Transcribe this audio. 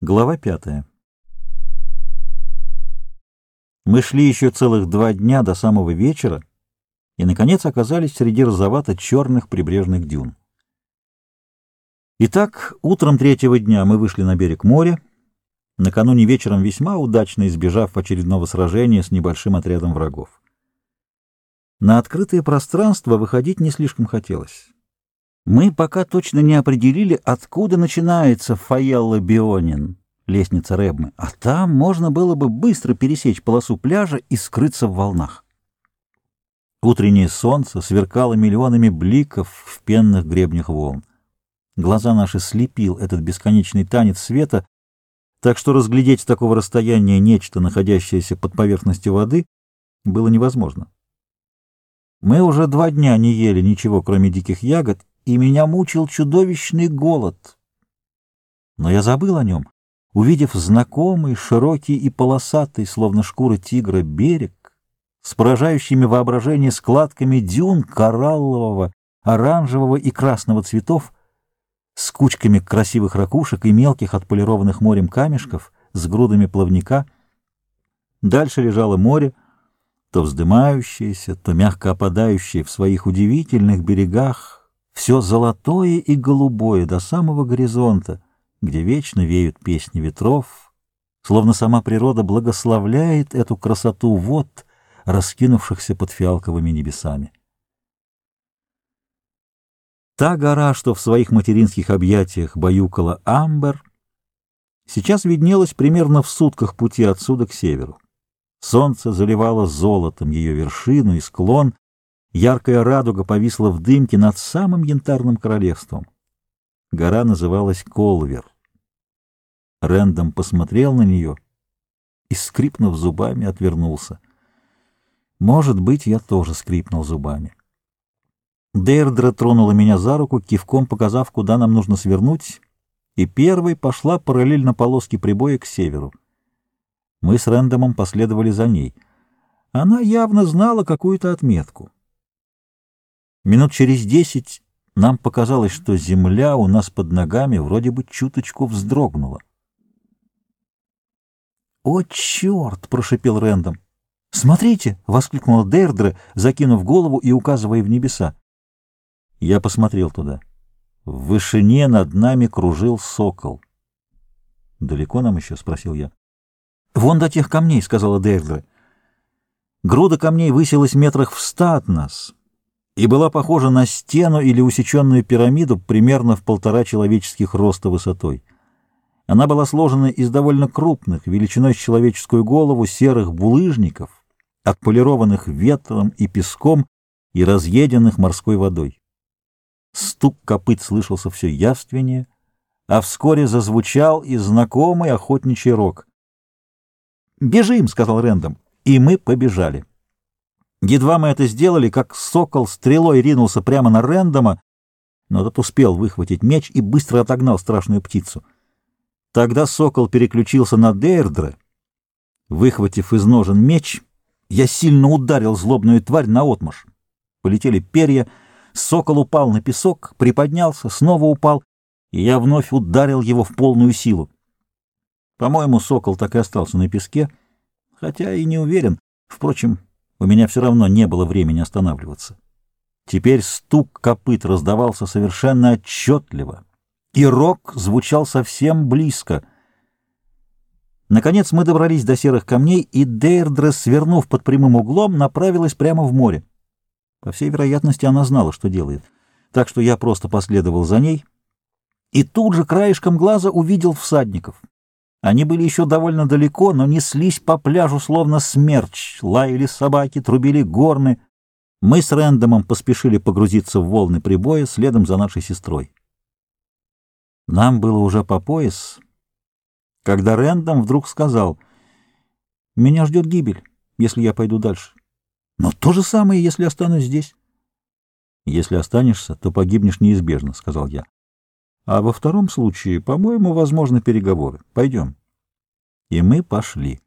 Глава пятая. Мы шли еще целых два дня до самого вечера и, наконец, оказались среди розовато-черных прибрежных дюн. Итак, утром третьего дня мы вышли на берег моря, накануне вечером весьма удачно избежав очередного сражения с небольшим отрядом врагов. На открытое пространство выходить не слишком хотелось. Мы пока точно не определили, откуда начинается Фаелла Бионин, лестница Рэбмы, а там можно было бы быстро пересечь полосу пляжа и скрыться в волнах. Утреннее солнце сверкало миллионами бликов в пенных гребнях волн. Глаза наши слепил этот бесконечный танец света, так что разглядеть с такого расстояния нечто, находящееся под поверхностью воды, было невозможно. Мы уже два дня не ели ничего, кроме диких ягод, и меня мучил чудовищный голод. Но я забыл о нем, увидев знакомый, широкий и полосатый, словно шкура тигра, берег с поражающими воображение складками дюн кораллового, оранжевого и красного цветов, с кучками красивых ракушек и мелких отполированных морем камешков, с грудами плавника. Дальше лежало море, то вздымающееся, то мягко опадающее в своих удивительных берегах, все золотое и голубое до самого горизонта, где вечно веют песни ветров, словно сама природа благословляет эту красоту вод, раскинувшихся под фиалковыми небесами. Та гора, что в своих материнских объятиях баюкала Амбер, сейчас виднелась примерно в сутках пути отсюда к северу. Солнце заливало золотом ее вершину и склон, Яркая радуга повисла в дымке над самым янтарным королевством. Гора называлась Колвер. Рэндом посмотрел на нее и, скрипнув зубами, отвернулся. Может быть, я тоже скрипнул зубами. Дейрдра тронула меня за руку, кивком показав, куда нам нужно свернуть, и первой пошла параллельно полоске прибоя к северу. Мы с Рэндомом последовали за ней. Она явно знала какую-то отметку. Минут через десять нам показалось, что земля у нас под ногами вроде бы чуточку вздрогнула. «О, черт!» — прошипел Рэндом. «Смотрите!» — воскликнула Дейрдре, закинув голову и указывая в небеса. Я посмотрел туда. В вышине над нами кружил сокол. «Далеко нам еще?» — спросил я. «Вон до тех камней», — сказала Дейрдре. Груда камней высилась метрах в ста от нас, и была похожа на стену или усеченную пирамиду примерно в полтора человеческих роста высотой. Она была сложена из довольно крупных, величиной с человеческую голову, серых булыжников, отполированных ветром и песком и разъеденных морской водой. Стук копыт слышался все явственнее, а вскоре зазвучал и знакомый охотничий рог. «Бежим!» — сказал Рэндом, и мы побежали. Едва мы это сделали, как сокол стрелой ринулся прямо на Рэндома, но тот успел выхватить меч и быстро отогнал страшную птицу. Тогда сокол переключился на Дейрдре. Выхватив из ножен меч, я сильно ударил злобную тварь на наотмашь. Полетели перья, сокол упал на песок, приподнялся, снова упал, и я вновь ударил его в полную силу. По-моему, сокол так и остался на песке, хотя и не уверен. Впрочем, у меня все равно не было времени останавливаться. Теперь стук копыт раздавался совершенно отчетливо, и рог звучал совсем близко. Наконец мы добрались до серых камней, и Дейрдре, свернув под прямым углом, направилась прямо в море. По всей вероятности, она знала, что делает. Так что я просто последовал за ней, и тут же краешком глаза увидел всадников. Они были еще довольно далеко, но неслись по пляжу словно смерч, лаяли собаки, трубили горны. Мы с Рэндомом поспешили погрузиться в волны прибоя следом за нашей сестрой. Нам было уже по пояс, когда Рэндом вдруг сказал, «Меня ждет гибель, если я пойду дальше. Но то же самое, если останусь здесь». «Если останешься, то погибнешь неизбежно», — сказал я. А во втором случае, по-моему, возможны переговоры. Пойдем. И мы пошли.